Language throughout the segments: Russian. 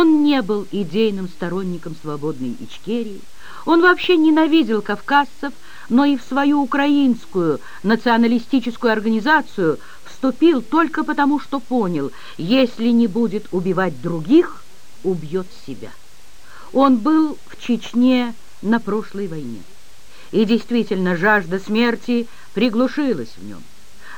Он не был идейным сторонником свободной Ичкерии. Он вообще ненавидел кавказцев, но и в свою украинскую националистическую организацию вступил только потому, что понял, если не будет убивать других, убьет себя. Он был в Чечне на прошлой войне. И действительно, жажда смерти приглушилась в нем.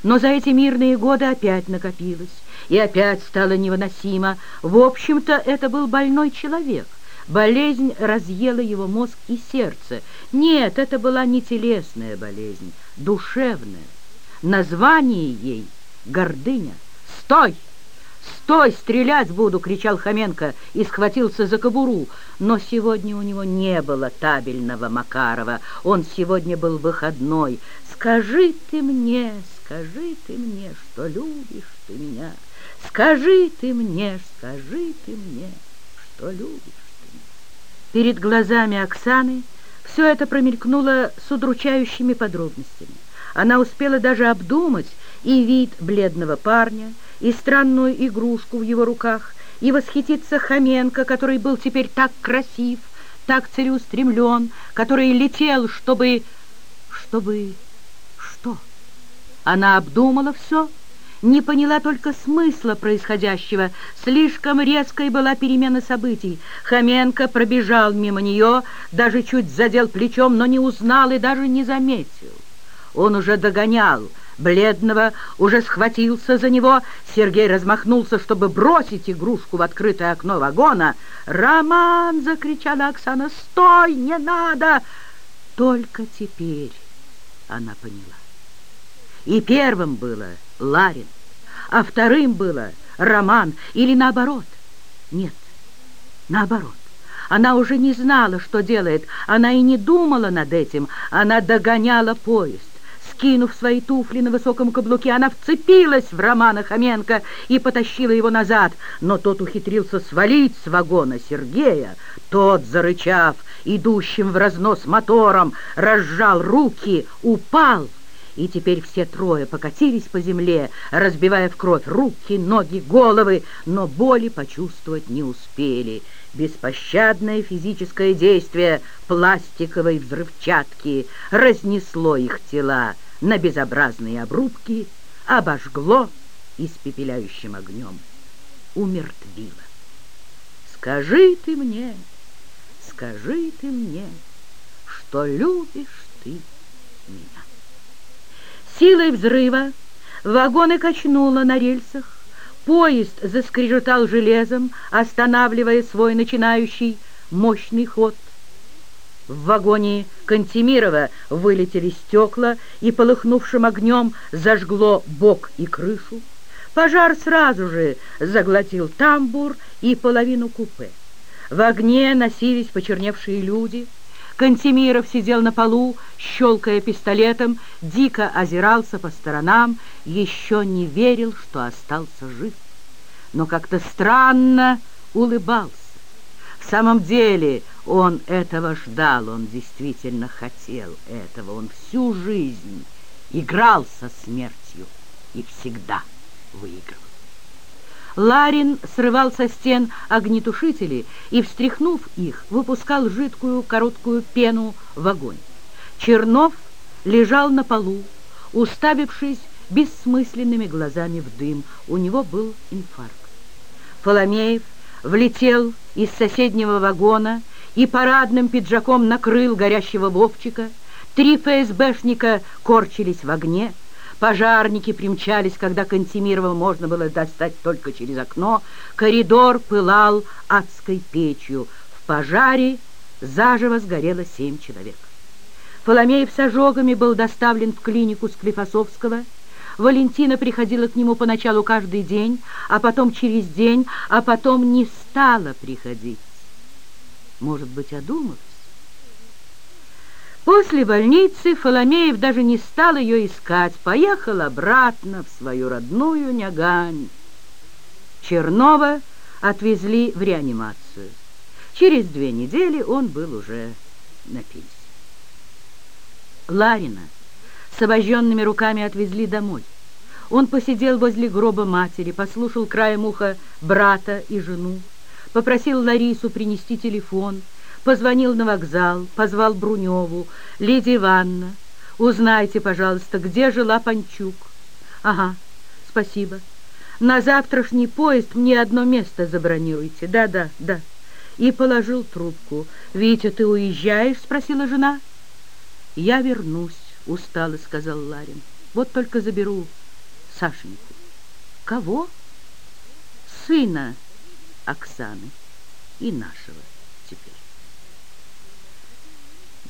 Но за эти мирные годы опять накопилась, и опять стало невыносимо. В общем-то, это был больной человек. Болезнь разъела его мозг и сердце. Нет, это была не телесная болезнь, душевная. Название ей — гордыня. «Стой!» «Стой, стрелять буду!» — кричал Хоменко и схватился за кобуру. Но сегодня у него не было табельного Макарова. Он сегодня был выходной. «Скажи ты мне, скажи ты мне, что любишь ты меня. Скажи ты мне, скажи ты мне, что любишь ты меня». Перед глазами Оксаны все это промелькнуло с удручающими подробностями. Она успела даже обдумать и вид бледного парня, и странную игрушку в его руках, и восхититься Хоменко, который был теперь так красив, так целеустремлен, который летел, чтобы... чтобы... Она обдумала все, не поняла только смысла происходящего. Слишком резкой была перемена событий. Хоменко пробежал мимо нее, даже чуть задел плечом, но не узнал и даже не заметил. Он уже догонял, бледного, уже схватился за него. Сергей размахнулся, чтобы бросить игрушку в открытое окно вагона. «Роман!» — закричала Оксана. «Стой! Не надо!» Только теперь она поняла. И первым было Ларин, а вторым было Роман, или наоборот. Нет, наоборот. Она уже не знала, что делает, она и не думала над этим, она догоняла поезд. Скинув свои туфли на высоком каблуке, она вцепилась в Романа Хоменко и потащила его назад, но тот ухитрился свалить с вагона Сергея. Тот, зарычав, идущим в разнос мотором, разжал руки, упал, и теперь все трое покатились по земле, разбивая в кровь руки, ноги, головы, но боли почувствовать не успели. Беспощадное физическое действие пластиковой взрывчатки разнесло их тела, на безобразные обрубки, обожгло испепеляющим огнем, умертвило. Скажи ты мне, скажи ты мне, что любишь ты меня. Силой взрыва вагоны качнуло на рельсах, поезд заскрежетал железом, останавливая свой начинающий мощный ход — в вагоне Кантемирова вылетели стекла и, полыхнувшим огнем, зажгло бок и крышу. Пожар сразу же заглотил тамбур и половину купе. В огне носились почерневшие люди. Кантемиров сидел на полу, щелкая пистолетом, дико озирался по сторонам, еще не верил, что остался жив. Но как-то странно улыбался. В самом деле он этого ждал, он действительно хотел этого. Он всю жизнь играл со смертью и всегда выигрывал. Ларин срывал со стен огнетушители и, встряхнув их, выпускал жидкую короткую пену в огонь. Чернов лежал на полу, уставившись бессмысленными глазами в дым. У него был инфаркт. Фоломеев влетел из соседнего вагона и парадным пиджаком накрыл горящего Вовчика. Три ФСБшника корчились в огне. Пожарники примчались, когда Кантемирова можно было достать только через окно. Коридор пылал адской печью. В пожаре заживо сгорело семь человек. Фоломеев с ожогами был доставлен в клинику Склифосовского. Валентина приходила к нему поначалу каждый день, а потом через день, а потом не стала приходить. Может быть, одумалась? После больницы Фоломеев даже не стал ее искать, поехал обратно в свою родную Нягань. Чернова отвезли в реанимацию. Через две недели он был уже на пенсии. Ларина с обожженными руками отвезли домой. Он посидел возле гроба матери, послушал краем уха брата и жену, попросил Ларису принести телефон, позвонил на вокзал, позвал Бруневу. «Леди Ивановна, узнайте, пожалуйста, где жила Панчук?» «Ага, спасибо. На завтрашний поезд мне одно место забронируйте. Да-да, да». И положил трубку. «Витя, ты уезжаешь?» — спросила жена. «Я вернусь», — устало сказал Ларин. «Вот только заберу Сашеньку». «Кого?» «Сына Оксаны и нашего теперь».